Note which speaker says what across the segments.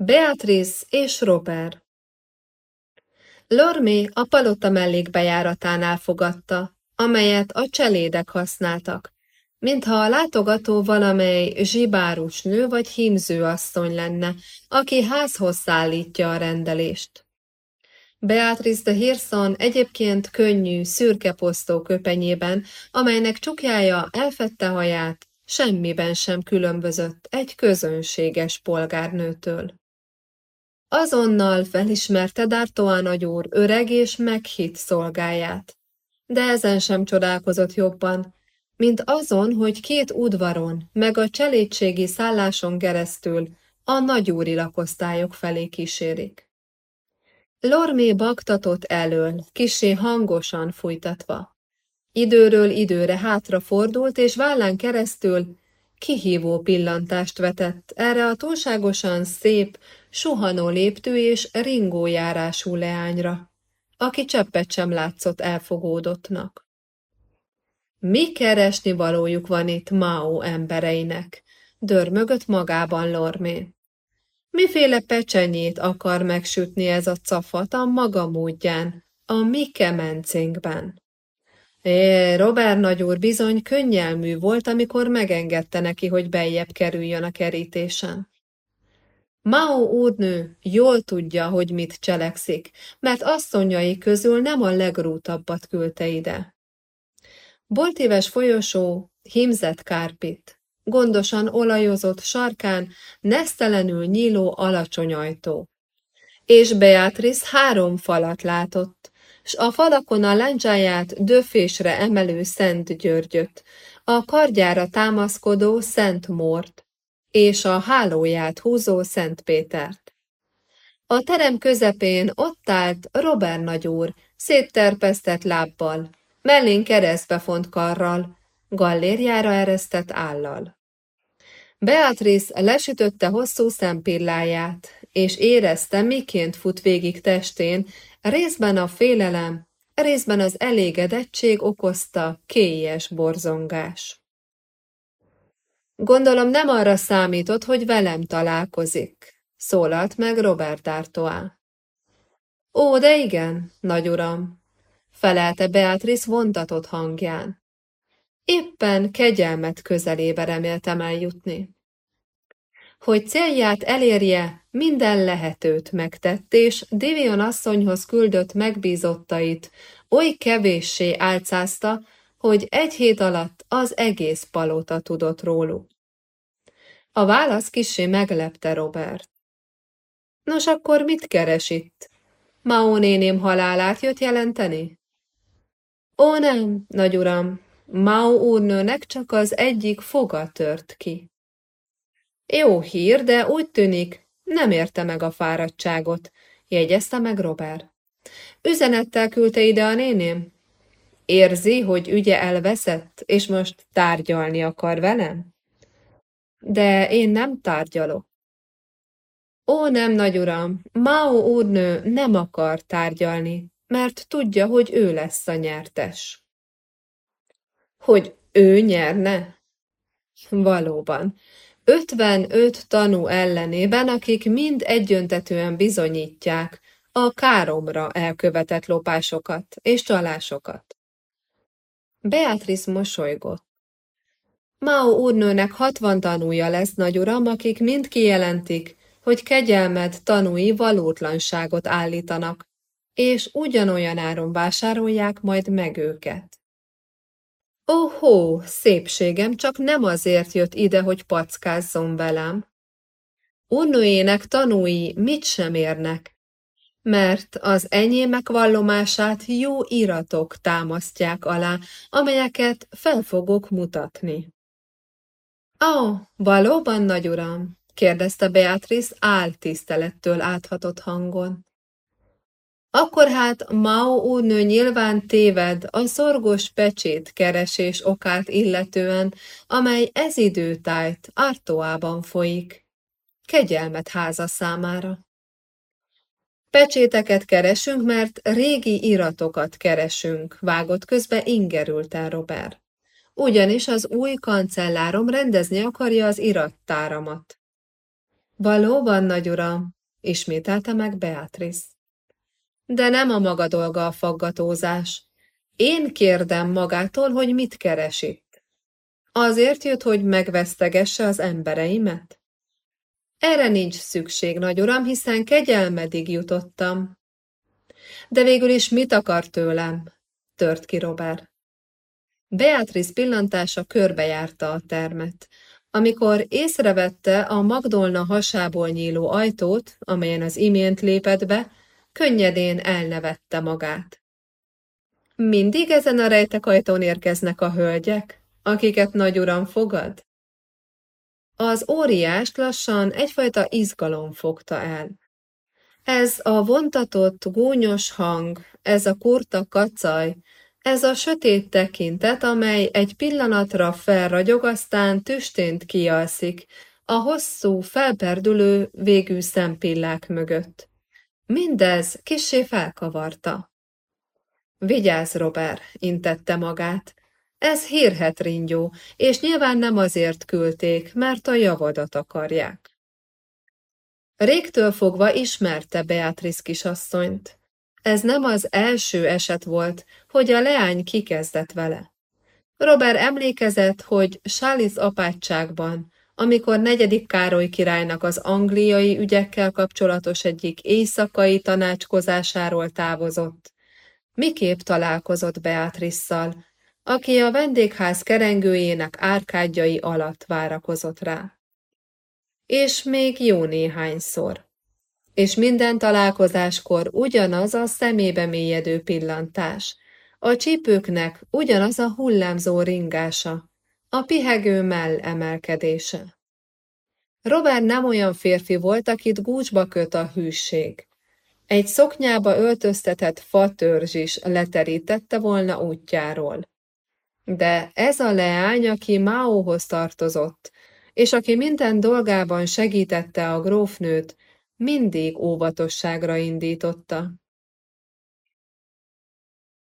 Speaker 1: Beatrice és Robert Lormé a palota mellékbejáratánál fogadta, amelyet a cselédek használtak, mintha a látogató valamely zsibárus nő vagy hímző asszony lenne, aki házhoz szállítja a rendelést. Beatrice de Hirson egyébként könnyű, szürke posztó köpenyében, amelynek csukjája elfette haját, semmiben sem különbözött egy közönséges polgárnőtől. Azonnal felismerte D'Artois nagyúr öreg és meghitt szolgáját, de ezen sem csodálkozott jobban, mint azon, hogy két udvaron, meg a cselédségi szálláson keresztül a nagyúri lakosztályok felé kísérik. Lormé baktatott elől, kisé hangosan fújtatva. Időről időre hátra fordult, és vállán keresztül kihívó pillantást vetett erre a túlságosan szép, suhanó léptő és ringójárású leányra, aki cseppet sem látszott elfogódottnak. Mi keresni valójuk van itt Mao embereinek? Dörmögött magában Lormé. Miféle pecsenyét akar megsütni ez a cafat a maga módján, a mi kemencénkben? É, Robert nagyúr bizony könnyelmű volt, amikor megengedte neki, hogy beljebb kerüljön a kerítésen. Mao úrnő jól tudja, hogy mit cselekszik, mert asszonyai közül nem a legrútabbat küldte ide. Boltíves folyosó, hímzett kárpit, gondosan olajozott sarkán, nesztelenül nyíló alacsony ajtó. És Beatrice három falat látott, s a falakon a láncsáját döfésre emelő Szent Györgyöt, a kardjára támaszkodó Szent Mort, és a hálóját húzó Szent Pétert. A terem közepén ott állt Robert nagyúr, szétterpesztett lábbal, mellén keresztbe font karral, gallérjára eresztett állal. Beatrice lesütötte hosszú szempilláját, és érezte, miként fut végig testén, részben a félelem, részben az elégedettség okozta kélyes borzongás. Gondolom nem arra számított, hogy velem találkozik, szólalt meg Robert D'Artois. Ó, de igen, nagy uram, felelte Beatrice vontatott hangján. Éppen kegyelmet közelébe reméltem eljutni. Hogy célját elérje, minden lehetőt megtett, és Divion asszonyhoz küldött megbízottait oly kevéssé álcázta, hogy egy hét alatt az egész palota tudott róluk. A válasz kisé meglepte Robert. Nos, akkor mit keres itt? Mao néném halálát jött jelenteni? Ó, nem, nagy uram, Mao úrnőnek csak az egyik foga tört ki. Jó hír, de úgy tűnik, nem érte meg a fáradtságot, jegyezte meg Robert. Üzenettel küldte ide a néném? Érzi, hogy ügye elveszett, és most tárgyalni akar velem? De én nem tárgyalok. Ó, nem, nagy uram, Mao úrnő nem akar tárgyalni, mert tudja, hogy ő lesz a nyertes. Hogy ő nyerne? Valóban. 55 tanú ellenében, akik mind egyöntetően bizonyítják a káromra elkövetett lopásokat és csalásokat. Beatrice mosolygott. Mao úrnőnek hatvan tanúja lesz, nagy uram, akik mind kijelentik, hogy kegyelmed tanúi valótlanságot állítanak, és ugyanolyan áron vásárolják majd meg őket. Óhó, szépségem, csak nem azért jött ide, hogy packázzon velem. Úrnőjének tanúi mit sem érnek, mert az enyémek vallomását jó iratok támasztják alá, amelyeket fel fogok mutatni. Ó, oh, valóban, nagy uram? kérdezte Beatrice áltisztelettől áthatott hangon. Akkor hát Mao úrnő nyilván téved a szorgos pecsét keresés okát illetően, amely ez időtájt Artoában folyik. Kegyelmet háza számára. Pecséteket keresünk, mert régi iratokat keresünk, vágott közbe ingerült el Robert. Ugyanis az új kancellárom rendezni akarja az irattáramat. Valóban, nagy uram, ismételte meg Beatrice. De nem a maga dolga a faggatózás. Én kérdem magától, hogy mit keres itt. Azért jött, hogy megvesztegesse az embereimet? Erre nincs szükség, nagy uram, hiszen kegyelmedig jutottam. De végül is mit akar tőlem? Tört ki Robert. Beatrice pillantása körbejárta a termet. Amikor észrevette a Magdolna hasából nyíló ajtót, amelyen az imént lépett be, könnyedén elnevette magát. Mindig ezen a rejtek ajtón érkeznek a hölgyek, akiket nagy uram fogad? Az óriást lassan egyfajta izgalom fogta el. Ez a vontatott, gúnyos hang, ez a kurta kacaj, ez a sötét tekintet, amely egy pillanatra felragyog, aztán tüstént kialszik, a hosszú, felperdülő, végű szempillák mögött. Mindez kissé felkavarta. Vigyázz, Robert, intette magát. Ez hírhet ringyó, és nyilván nem azért küldték, mert a javadat akarják. Régtől fogva ismerte Beatrice kisasszonyt. Ez nem az első eset volt, hogy a leány kikezdett vele. Robert emlékezett, hogy Sáliz apátságban, amikor negyedik Károly királynak az angliai ügyekkel kapcsolatos egyik éjszakai tanácskozásáról távozott, miképp találkozott Beatrisszal, aki a vendégház kerengőjének árkádjai alatt várakozott rá. És még jó néhányszor. És minden találkozáskor ugyanaz a szemébe mélyedő pillantás, a csípőknek ugyanaz a hullámzó ringása, a pihegő mell emelkedése. Robert nem olyan férfi volt, akit gúcsba köt a hűség. Egy szoknyába öltöztetett fatörzs is leterítette volna útjáról. De ez a leány, aki Máóhoz tartozott, és aki minden dolgában segítette a grófnőt, mindig óvatosságra indította.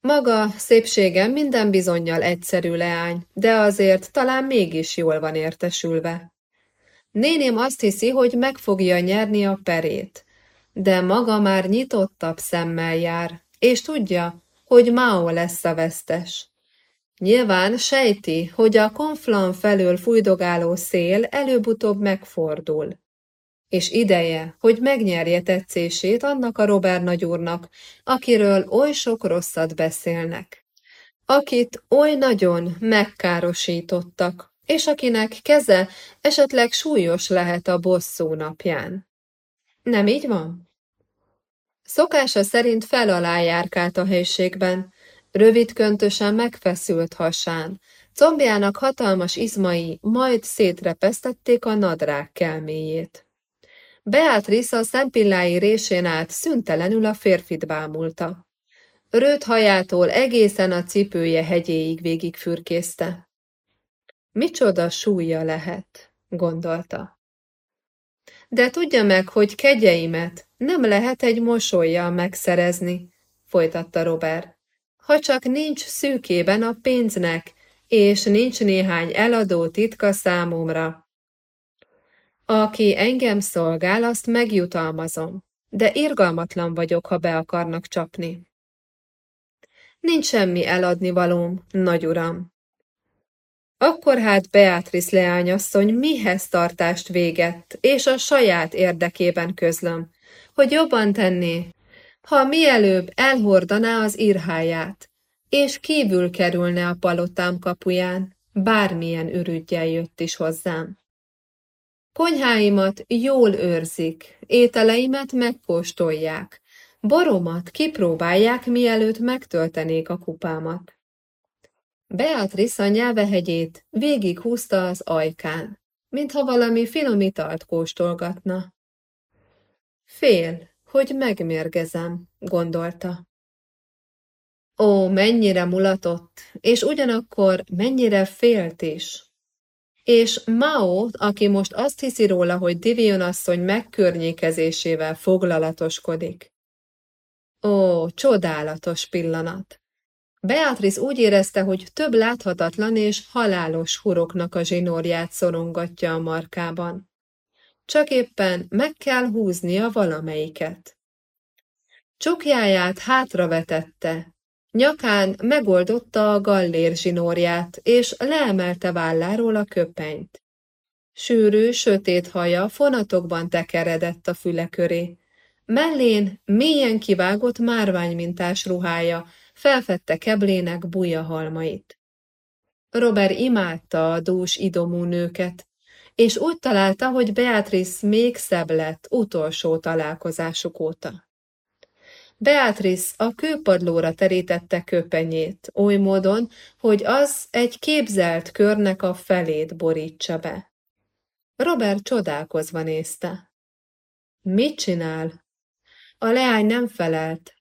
Speaker 1: Maga szépségem minden bizonyal egyszerű leány, de azért talán mégis jól van értesülve. Néném azt hiszi, hogy meg fogja nyerni a perét, de maga már nyitottabb szemmel jár, és tudja, hogy Mao lesz a vesztes. Nyilván sejti, hogy a konflan felől fújdogáló szél előbb-utóbb megfordul. És ideje, hogy megnyerje tetszését annak a Robert nagyúrnak, akiről oly sok rosszat beszélnek. Akit oly nagyon megkárosítottak, és akinek keze esetleg súlyos lehet a bosszú napján. Nem így van? Szokása szerint fel alá járkált a helységben, rövid köntösen megfeszült hasán, combjának hatalmas izmai majd szétrepesztették a nadrág kelméjét. Beatrice a szempillái résén át szüntelenül a férfit bámulta. Rőt hajától egészen a cipője hegyéig végig fürkészte. Micsoda súlya lehet, gondolta. De tudja meg, hogy kegyeimet nem lehet egy mosolyjal megszerezni, folytatta Robert. Ha csak nincs szűkében a pénznek, és nincs néhány eladó titka számomra. Aki engem szolgál, azt megjutalmazom, de irgalmatlan vagyok, ha be akarnak csapni. Nincs semmi eladni valóm, nagy uram. Akkor hát Beatrice leányasszony mihez tartást végett, és a saját érdekében közlöm, hogy jobban tenné, ha mielőbb elhordaná az irháját, és kívül kerülne a palotám kapuján, bármilyen ürügyjel jött is hozzám. Konyháimat jól őrzik, ételeimet megkóstolják, boromat kipróbálják, mielőtt megtöltenék a kupámat. Beatrice a nyelvehegyét végighúzta az ajkán, mintha valami finom italt kóstolgatna. Fél, hogy megmérgezem, gondolta. Ó, mennyire mulatott, és ugyanakkor mennyire félt is. És Mao, aki most azt hiszi róla, hogy Divion asszony megkörnyékezésével foglalatoskodik. Ó, csodálatos pillanat! Beatrice úgy érezte, hogy több láthatatlan és halálos huroknak a zsinórját szorongatja a markában. Csak éppen meg kell húznia valamelyiket. Csukjáját hátravetette, nyakán megoldotta a gallér zsinórját, és leemelte válláról a köpenyt. Sűrű, sötét haja fonatokban tekeredett a füle köré. Mellén mélyen kivágott márványmintás ruhája felfedte keblének halmait. Robert imádta a dús idomú nőket, és úgy találta, hogy Beatrice még szebb lett utolsó találkozásuk óta. Beatrice a kőpadlóra terítette köpenyét, oly módon, hogy az egy képzelt körnek a felét borítsa be. Robert csodálkozva nézte. Mit csinál? A leány nem felelt.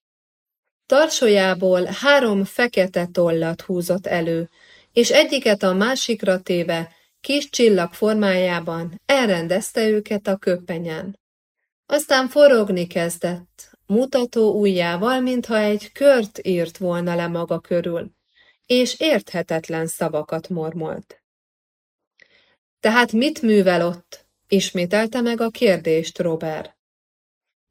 Speaker 1: Tarsójából három fekete tollat húzott elő, és egyiket a másikra téve, kis csillag formájában elrendezte őket a köpenyen. Aztán forogni kezdett, mutató ujjával, mintha egy kört írt volna le maga körül, és érthetetlen szavakat mormolt. Tehát mit művel ott? Ismételte meg a kérdést Robert.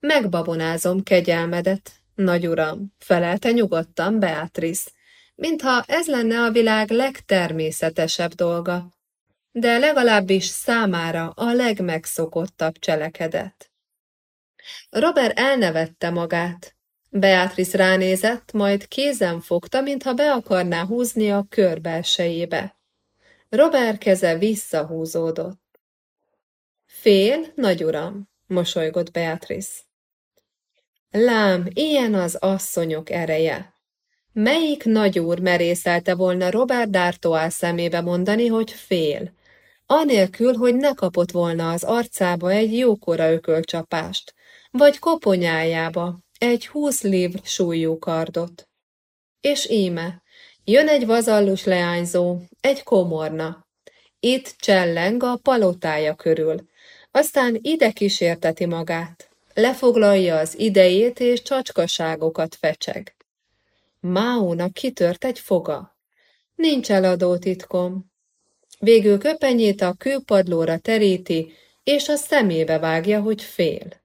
Speaker 1: Megbabonázom kegyelmedet, nagy uram, felelte nyugodtan Beatrice, mintha ez lenne a világ legtermészetesebb dolga, de legalábbis számára a legmegszokottabb cselekedet. Robert elnevette magát. Beatrice ránézett, majd kézen fogta, mintha be akarná húzni a kör belsejébe. Robert keze visszahúzódott. Fél, nagy uram, mosolygott Beatrice. Lám, ilyen az asszonyok ereje. Melyik nagyúr merészelte volna Robert D'Artois szemébe mondani, hogy fél, anélkül, hogy ne kapott volna az arcába egy jókora ökölcsapást, vagy koponyájába egy húsz livr súlyú kardot. És íme, jön egy vazallus leányzó, egy komorna. Itt cselleng a palotája körül, aztán ide kísérteti magát, lefoglalja az idejét és csacskaságokat fecseg. Máónak kitört egy foga. Nincs eladó titkom. Végül köpenyét a kőpadlóra teríti, és a szemébe vágja, hogy fél.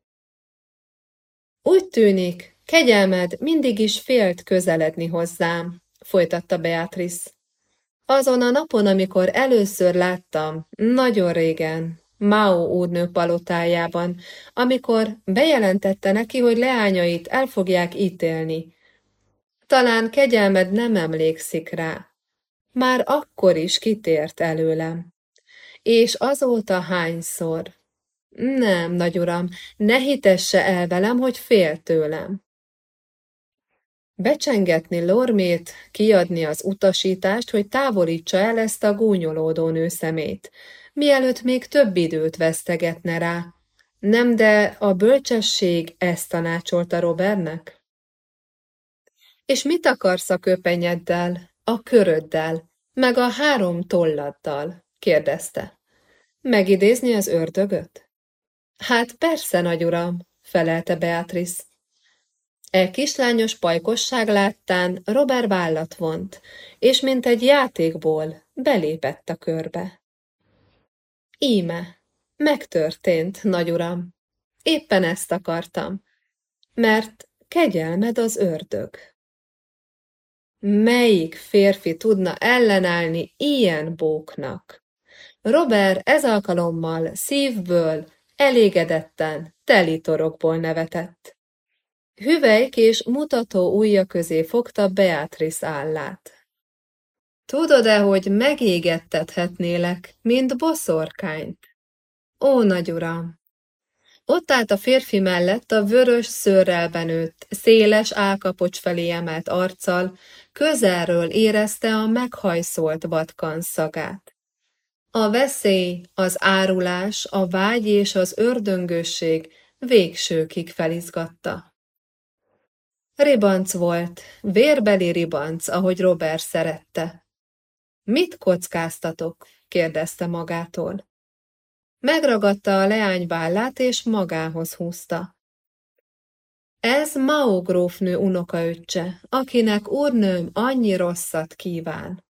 Speaker 1: Úgy tűnik, kegyelmed mindig is félt közeledni hozzám, folytatta Beatrice. Azon a napon, amikor először láttam, nagyon régen, Mao úrnő palotájában, amikor bejelentette neki, hogy leányait el fogják ítélni. Talán kegyelmed nem emlékszik rá. Már akkor is kitért előlem. És azóta hányszor? Nem, nagy uram, ne hitesse el velem, hogy fél tőlem. Becsengetni Lormét, kiadni az utasítást, hogy távolítsa el ezt a gúnyolódó nőszemét, mielőtt még több időt vesztegetne rá. Nem, de a bölcsesség ezt tanácsolta Robertnek? És mit akarsz a köpenyeddel, a köröddel, meg a három tolladdal? kérdezte. Megidézni az ördögöt? Hát persze, nagy uram, felelte Beatrice. E kislányos pajkosság láttán Robert vállat vont, és mint egy játékból belépett a körbe. Íme, megtörtént, nagy uram. Éppen ezt akartam, mert kegyelmed az ördög. Melyik férfi tudna ellenállni ilyen bóknak? Robert ez alkalommal szívből, elégedetten, telitorokból nevetett. Hüvelyk és mutató ujja közé fogta Beatrice állát. Tudod-e, hogy megégettethetnélek, mint boszorkányt? Ó, nagy uram! Ott állt a férfi mellett a vörös szőrrel benőtt, széles álkapocs felé emelt arccal, közelről érezte a meghajszolt vatkan szagát. A veszély, az árulás, a vágy és az ördöngösség végsőkig felizgatta. Ribanc volt, vérbeli ribanc, ahogy Robert szerette. Mit kockáztatok? kérdezte magától. Megragadta a leány vállát, és magához húzta. Ez Mao grófnő unokaöccse, akinek úrnőm annyi rosszat kíván,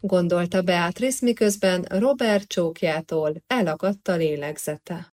Speaker 1: gondolta Beatrice, miközben Robert csókjától elakadt a lélegzete.